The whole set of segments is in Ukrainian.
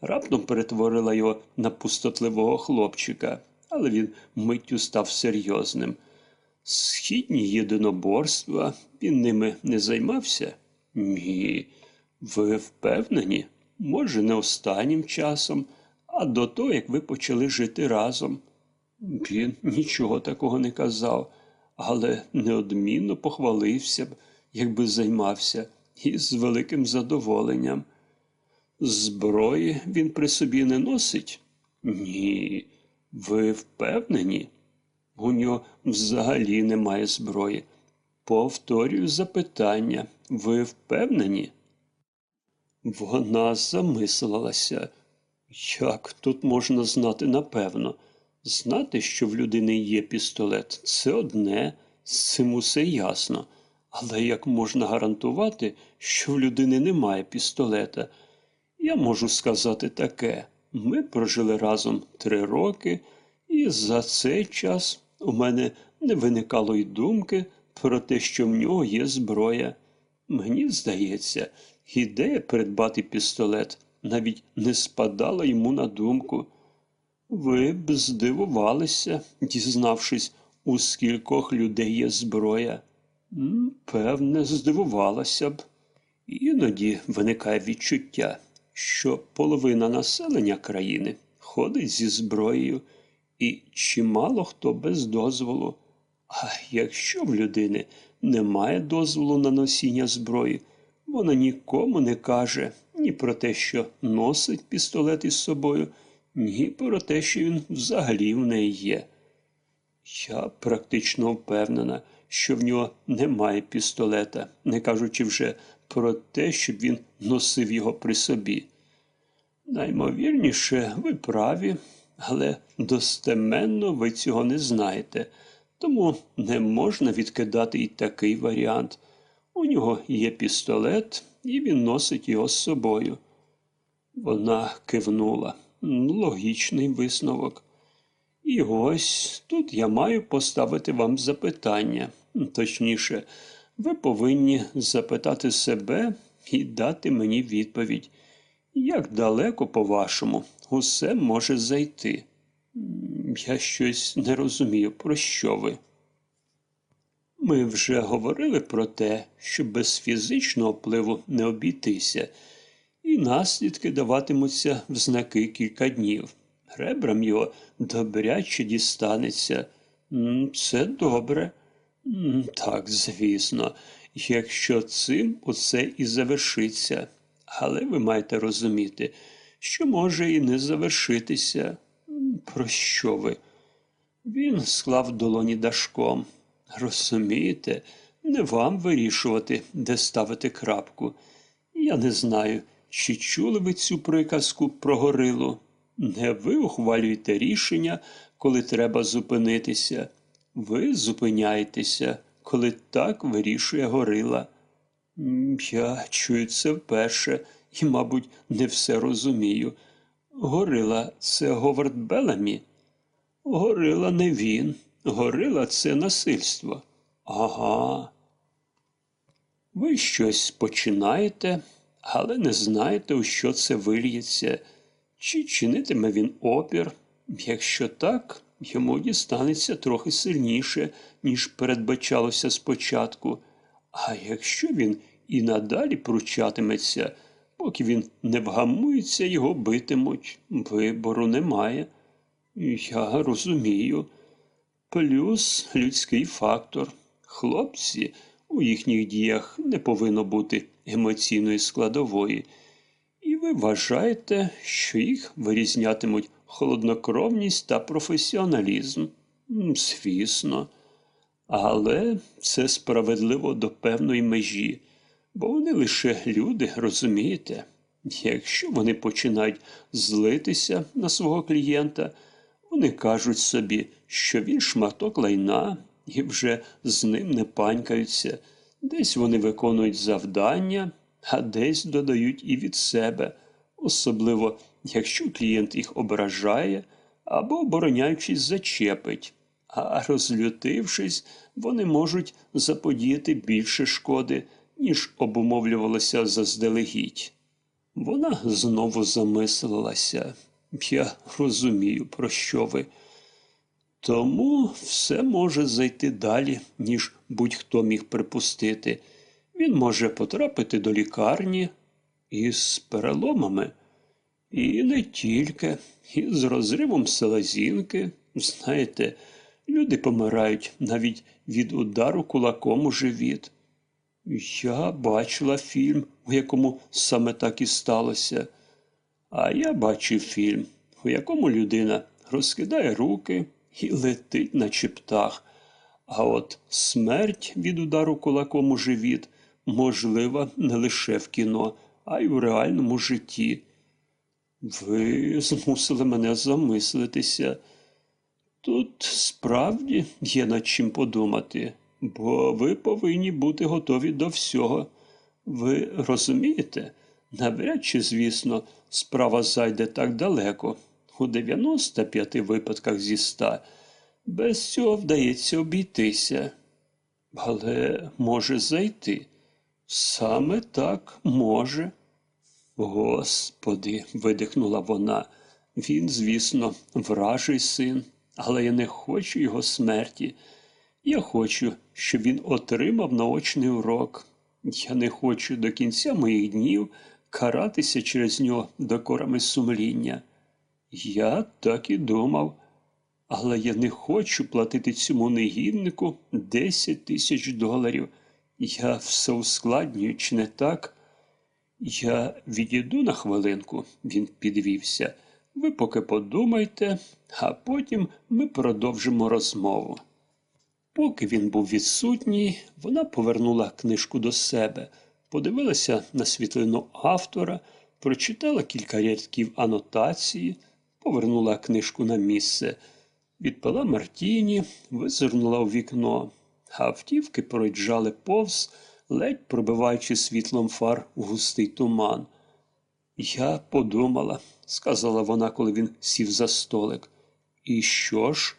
раптом перетворила його на пустотливого хлопчика, але він миттю став серйозним. Східні єдиноборства, він ними не займався? Ні. Ви впевнені? Може, не останнім часом, а до того, як ви почали жити разом. Він нічого такого не казав, але неодмінно похвалився б, якби займався, і з великим задоволенням. Зброї він при собі не носить? Ні. Ви впевнені? У нього взагалі немає зброї. Повторюю запитання. Ви впевнені? Вона замислилася. Як тут можна знати напевно? Знати, що в людини є пістолет, це одне, з цим усе ясно. Але як можна гарантувати, що в людини немає пістолета? Я можу сказати таке. Ми прожили разом три роки, і за цей час у мене не виникало й думки про те, що в нього є зброя. Мені здається, ідея придбати пістолет навіть не спадала йому на думку. Ви б здивувалися, дізнавшись, у скількох людей є зброя. Певне, здивувалася б. Іноді виникає відчуття, що половина населення країни ходить зі зброєю, і чимало хто без дозволу. А якщо в людини немає дозволу на носіння зброї, вона нікому не каже ні про те, що носить пістолет із собою, ні про те, що він взагалі в неї є. Я практично впевнена, що в нього немає пістолета, не кажучи вже про те, щоб він носив його при собі. Наймовірніше, ви праві, але достеменно ви цього не знаєте, тому не можна відкидати і такий варіант. У нього є пістолет, і він носить його з собою. Вона кивнула. Логічний висновок. І ось тут я маю поставити вам запитання. Точніше, ви повинні запитати себе і дати мені відповідь. Як далеко, по-вашому, усе може зайти? Я щось не розумію, про що ви. Ми вже говорили про те, що без фізичного впливу не обійтися, і наслідки даватимуться в знаки кілька днів. Ребрам його добряче дістанеться. Це добре. Так, звісно, якщо цим усе і завершиться. Але ви маєте розуміти, що може і не завершитися. Про що ви? Він склав долоні дашком. Розумієте, не вам вирішувати, де ставити крапку. Я не знаю, чи чули ви цю приказку про горилу. Не ви ухвалюєте рішення, коли треба зупинитися. Ви зупиняєтеся, коли так вирішує горила. Я чую це вперше і, мабуть, не все розумію. Горила це Говард Беламі? Горила не він. Горила це насильство. Ага. Ви щось починаєте, але не знаєте, у що це вильється, чи чинитиме він опір. Якщо так, йому дістанеться трохи сильніше, ніж передбачалося спочатку. А якщо він і надалі пручатиметься, поки він не вгамується, його битимуть. Вибору немає. Я розумію. Плюс людський фактор. Хлопці у їхніх діях не повинно бути емоційної складової. І ви вважаєте, що їх вирізнятимуть холоднокровність та професіоналізм? Звісно. Але це справедливо до певної межі, бо вони лише люди, розумієте? Якщо вони починають злитися на свого клієнта, вони кажуть собі, що він шматок лайна і вже з ним не панькаються. Десь вони виконують завдання, а десь додають і від себе, особливо якщо клієнт їх ображає або, обороняючись, зачепить. А розлютившись, вони можуть заподіяти більше шкоди, ніж обумовлювалося заздалегідь. Вона знову замислилася. Я розумію, про що ви. Тому все може зайти далі, ніж будь-хто міг припустити. Він може потрапити до лікарні із переломами. І не тільки, і з розривом селезінки. Знаєте, люди помирають навіть від удару кулаком у живіт. Я бачила фільм, у якому саме так і сталося. А я бачив фільм, у якому людина розкидає руки і летить, наче птах. А от смерть від удару кулаком у живіт можлива не лише в кіно, а й у реальному житті. Ви змусили мене замислитися. Тут справді є над чим подумати, бо ви повинні бути готові до всього. Ви розумієте? Навряд чи, звісно, справа зайде так далеко. У 95 випадках зі 100 без цього вдається обійтися. Але може зайти. Саме так може. Господи, видихнула вона. Він, звісно, вражий син, але я не хочу його смерті. Я хочу, щоб він отримав наочний урок. Я не хочу до кінця моїх днів каратися через нього докорами сумління. Я так і думав, але я не хочу платити цьому негіднику 10 тисяч доларів. Я все ускладнюю, чи не так? Я відійду на хвилинку, він підвівся. Ви поки подумайте, а потім ми продовжимо розмову. Поки він був відсутній, вона повернула книжку до себе, подивилася на світлину автора, прочитала кілька рядків анотації, повернула книжку на місце, відпила Мартіні, визирнула у вікно, автівки проїжджали повз, ледь пробиваючи світлом фар у густий туман. Я подумала, сказала вона, коли він сів за столик. І що ж?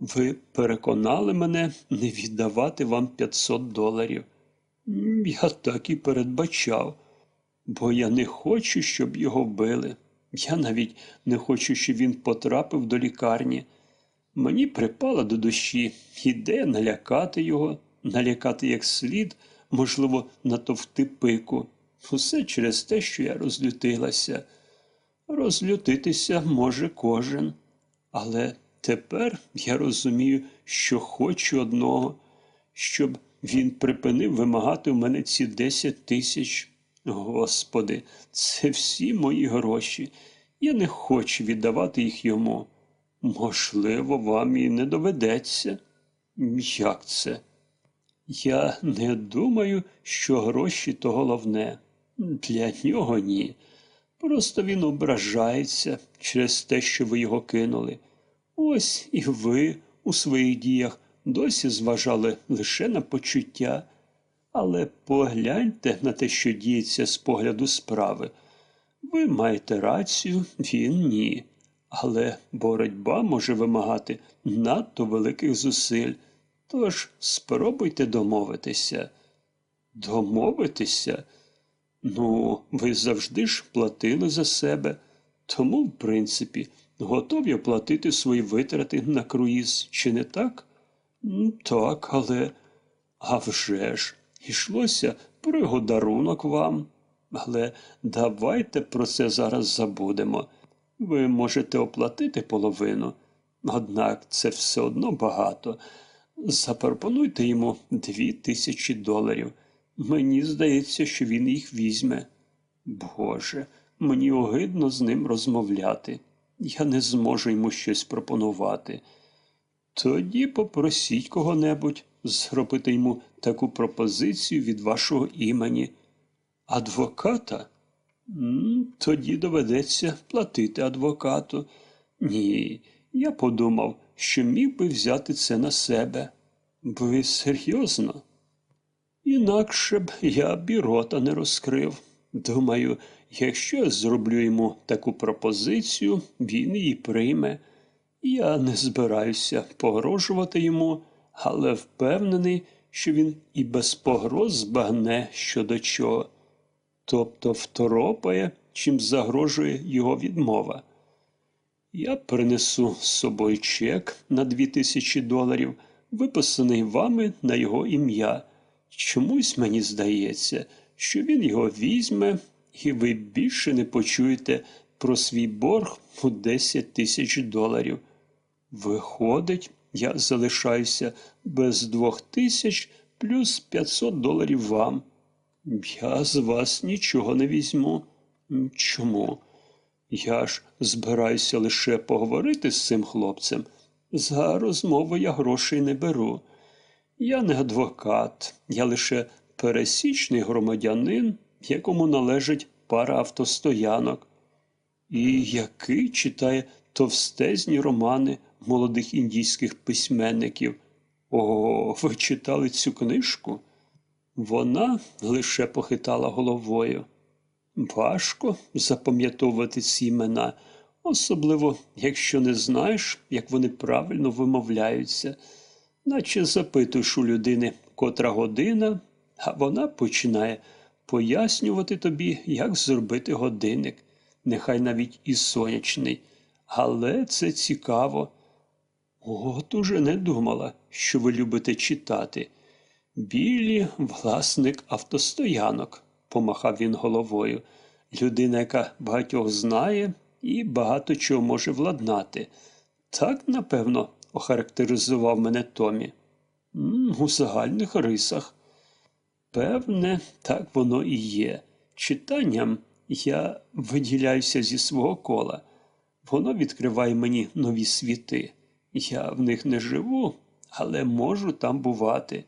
Ви переконали мене не віддавати вам 500 доларів. Я так і передбачав, бо я не хочу, щоб його вбили. Я навіть не хочу, щоб він потрапив до лікарні. Мені припала до душі ідея налякати його, налякати як слід, можливо, натовти пику. Усе через те, що я розлютилася. Розлютитися може кожен. Але тепер я розумію, що хочу одного, щоб він припинив вимагати в мене ці 10 тисяч. Господи, це всі мої гроші. Я не хочу віддавати їх йому. Можливо, вам і не доведеться. Як це? Я не думаю, що гроші то головне. Для нього ні. Просто він ображається через те, що ви його кинули. Ось і ви у своїх діях досі зважали лише на почуття. Але погляньте на те, що діється з погляду справи. Ви маєте рацію, він ні. Але боротьба може вимагати надто великих зусиль. Тож спробуйте домовитися. Домовитися? Ну, ви завжди ж платили за себе, тому, в принципі, готові оплатити свої витрати на круїз, чи не так? Так, але. А вже ж, йшлося про його дарунок вам. Але давайте про це зараз забудемо. Ви можете оплатити половину, однак це все одно багато. Запропонуйте йому дві тисячі доларів. Мені здається, що він їх візьме. Боже, мені огидно з ним розмовляти. Я не зможу йому щось пропонувати. Тоді попросіть кого-небудь зробити йому таку пропозицію від вашого імені. Адвоката? Тоді доведеться платити адвокату. Ні, я подумав, що міг би взяти це на себе. Ви серйозно? Інакше б я б і рота не розкрив. Думаю, якщо я зроблю йому таку пропозицію, він її прийме. Я не збираюся погрожувати йому, але впевнений, що він і без погроз збагне щодо чого. Тобто второпає чим загрожує його відмова. Я принесу з собою чек на дві тисячі доларів, виписаний вами на його ім'я. Чомусь мені здається, що він його візьме, і ви більше не почуєте про свій борг у 10 тисяч доларів. Виходить, я залишаюся без двох тисяч плюс 500 доларів вам. Я з вас нічого не візьму. Чому? Я ж збираюся лише поговорити з цим хлопцем. За розмову я грошей не беру. Я не адвокат, я лише пересічний громадянин, якому належить пара автостоянок, і який читає товстезні романи молодих індійських письменників. О, ви читали цю книжку? Вона лише похитала головою. Важко запам'ятовувати ці імена, особливо, якщо не знаєш, як вони правильно вимовляються, наче запитуєш у людини, котра година, а вона починає пояснювати тобі, як зробити годинник, нехай навіть і сонячний. Але це цікаво. От уже не думала, що ви любите читати. Білі власник автостоянок, помахав він головою. Людина, яка багатьох знає і багато чого може владнати. Так, напевно, охарактеризував мене Томі. У загальних рисах. Певне, так воно і є. Читанням я виділяюся зі свого кола. Воно відкриває мені нові світи. Я в них не живу, але можу там бувати.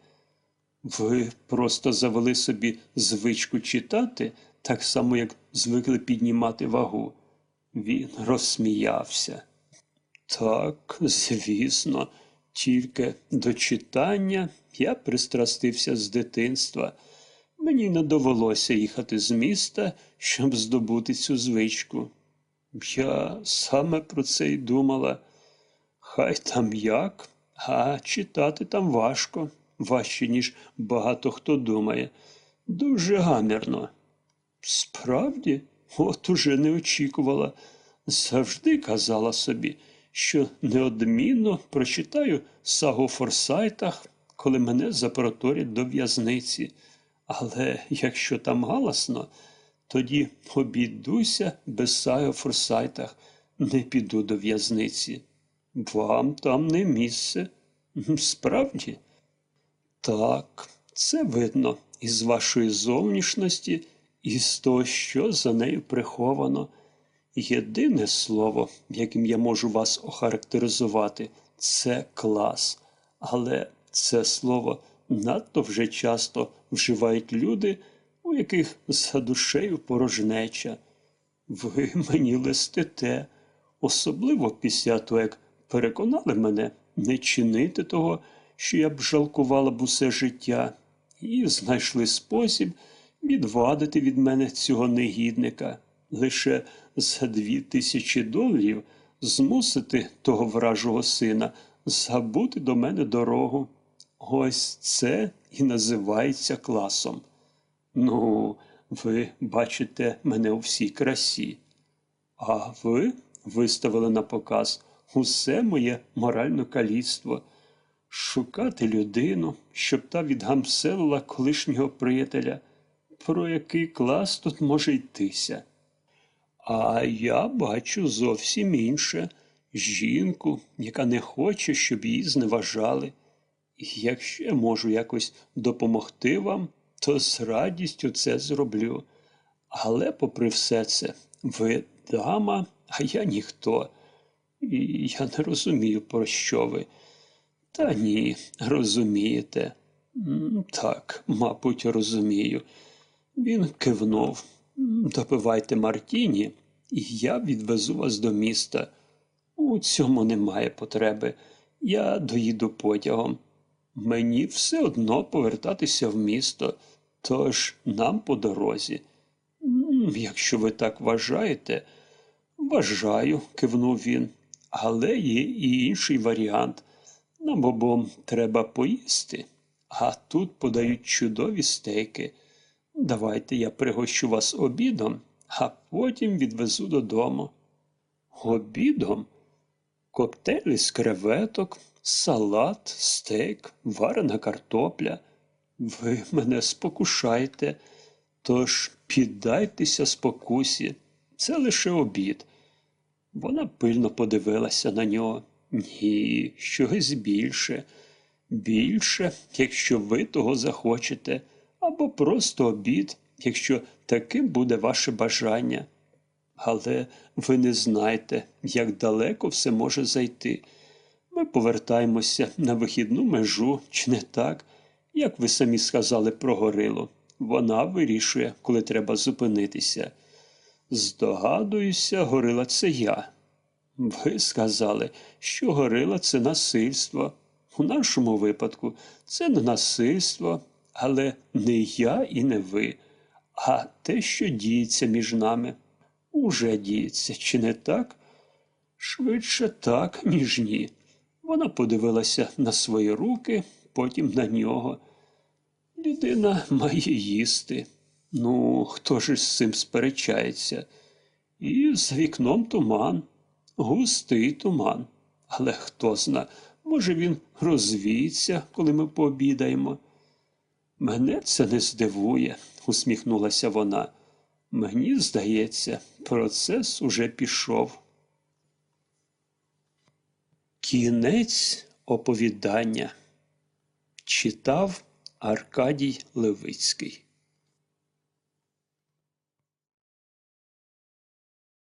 Ви просто завели собі звичку читати, так само, як звикли піднімати вагу. Він розсміявся. Так, звісно, тільки до читання я пристрастився з дитинства. Мені не довелося їхати з міста, щоб здобути цю звичку. Я саме про це й думала. Хай там як, а читати там важко, важче, ніж багато хто думає. Дуже гамірно. Справді, от уже не очікувала. Завжди казала собі, що неодмінно прочитаю сагу Форсайтах, коли мене запроторять до в'язниці. Але якщо там галасно, тоді обійдуся без саги Форсайтах, не піду до в'язниці. Вам там не місце. Справді? Так, це видно із вашої зовнішності і з того, що за нею приховано. Єдине слово, яким я можу вас охарактеризувати, це клас. Але це слово надто вже часто вживають люди, у яких за душею порожнеча. Ви мені листите, особливо після того, як переконали мене не чинити того, що я б жалкувала б усе життя, і знайшли спосіб відвадити від мене цього негідника, лише за дві тисячі доларів змусити того вражого сина забути до мене дорогу. Ось це і називається класом. Ну, ви бачите мене у всій красі. А ви виставили на показ усе моє моральне каліцтво. Шукати людину, щоб та відгамселила колишнього приятеля. Про який клас тут може йтися? А я бачу зовсім інше жінку, яка не хоче, щоб її зневажали. Якщо я можу якось допомогти вам, то з радістю це зроблю. Але, попри все це, ви дама, а я ніхто. І я не розумію, про що ви. Та ні, розумієте. Так, мабуть, розумію. Він кивнув. «М, Допивайте Мартіні, і я відвезу вас до міста. У цьому немає потреби. Я доїду потягом. Мені все одно повертатися в місто, тож нам по дорозі. Якщо ви так вважаєте, вважаю, кивнув він. Але є і інший варіант. Нам обом треба поїсти, а тут подають чудові стейки. Давайте я пригощу вас обідом, а потім відвезу додому. Обідом коктейлі з креветок, салат, стейк, варена картопля. Ви мене спокушаєте, тож піддайтеся спокусі. Це лише обід. Вона пильно подивилася на нього. Ні, щось більше. Більше, якщо ви того захочете, або просто обід, якщо таким буде ваше бажання. Але ви не знаєте, як далеко все може зайти. Ми повертаємося на вихідну межу, чи не так, як ви самі сказали про горилу. Вона вирішує, коли треба зупинитися. Здогадуюся, горила це я. Ви сказали, що горила це насильство. У нашому випадку це не насильство, але не я і не ви, а те, що діється між нами. Уже діється, чи не так? Швидше так, ніж ні. Вона подивилася на свої руки, потім на нього. Людина має їсти. Ну, хто ж з цим сперечається? І за вікном туман, густий туман. Але хто зна, може він розвіється, коли ми пообідаємо. Мене це не здивує, усміхнулася вона. Мені здається, процес уже пішов. Кінець оповідання читав Аркадій Левицький